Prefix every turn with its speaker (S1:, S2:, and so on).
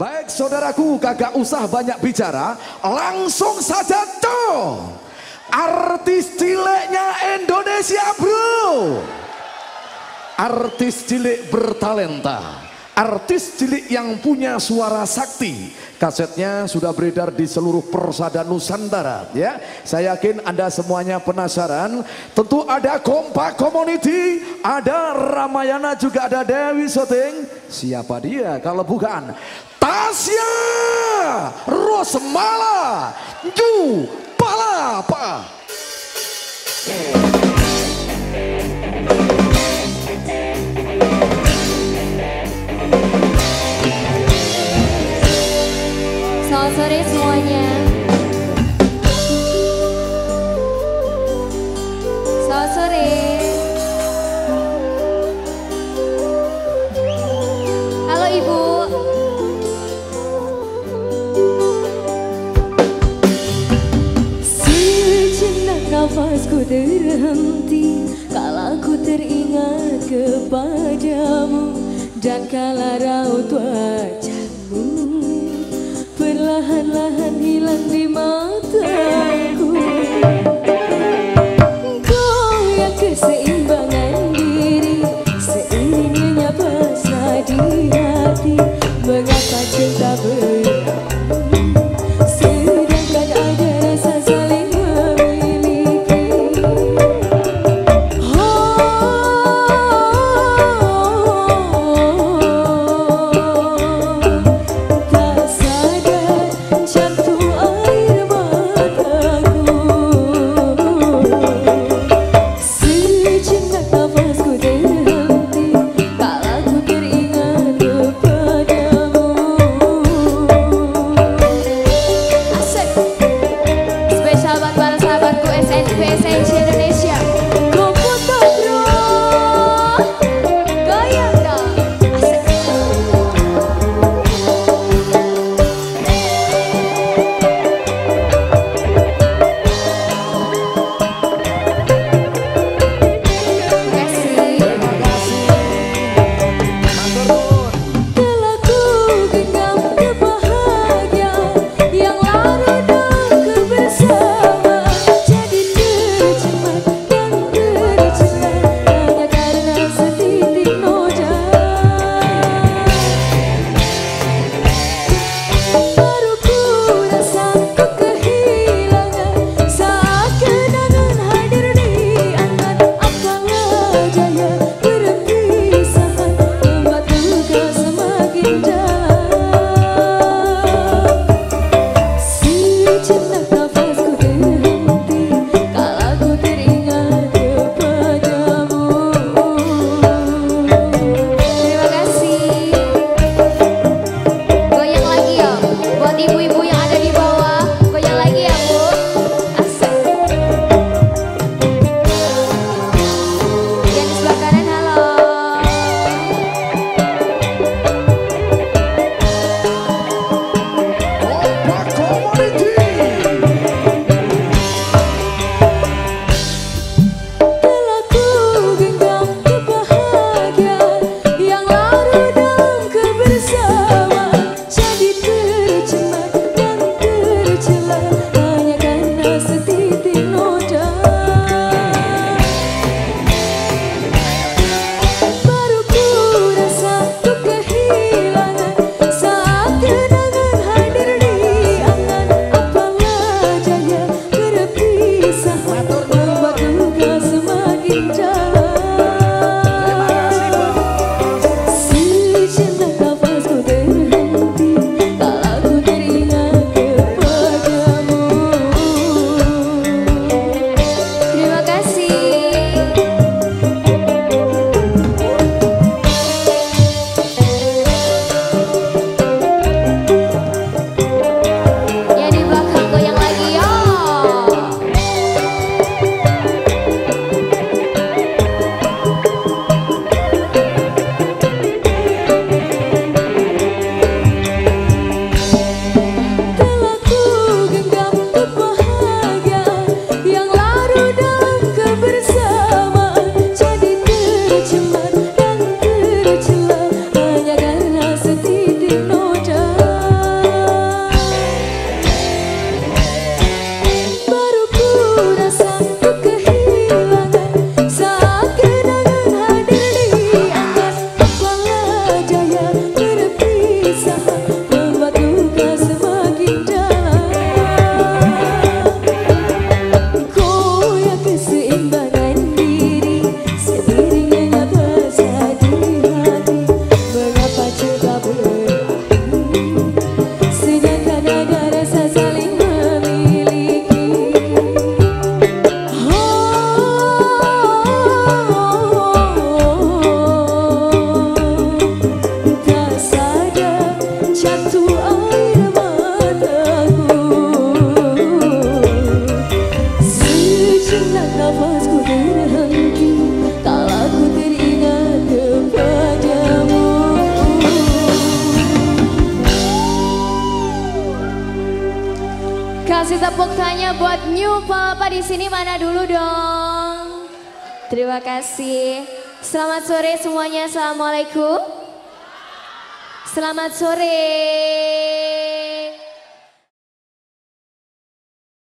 S1: Baik saudaraku kagak usah banyak bicara Langsung saja tuh Artis ciliknya Indonesia bro Artis cilik bertalenta Artis cilik yang punya suara sakti Kasetnya sudah beredar di seluruh persada Nusantara ya. Saya yakin Anda semuanya penasaran. Tentu ada Kompak Community, ada Ramayana juga ada Dewi Soting. Siapa dia kalau bukan Tasya Rosmala Ju Palapa.
S2: Selamat sore semuanya. Selamat sore.
S3: Terhenti Kala ku teringat kepadamu Dan kala raut wajahmu Perlahan-lahan hilang di mataku. Goyah keseimbangan diri Seiring menyapa di hati. Mengapa
S2: tepuk tanya buat New Papa di sini mana dulu dong. Terima kasih. Selamat sore semuanya. Assalamualaikum. Selamat sore.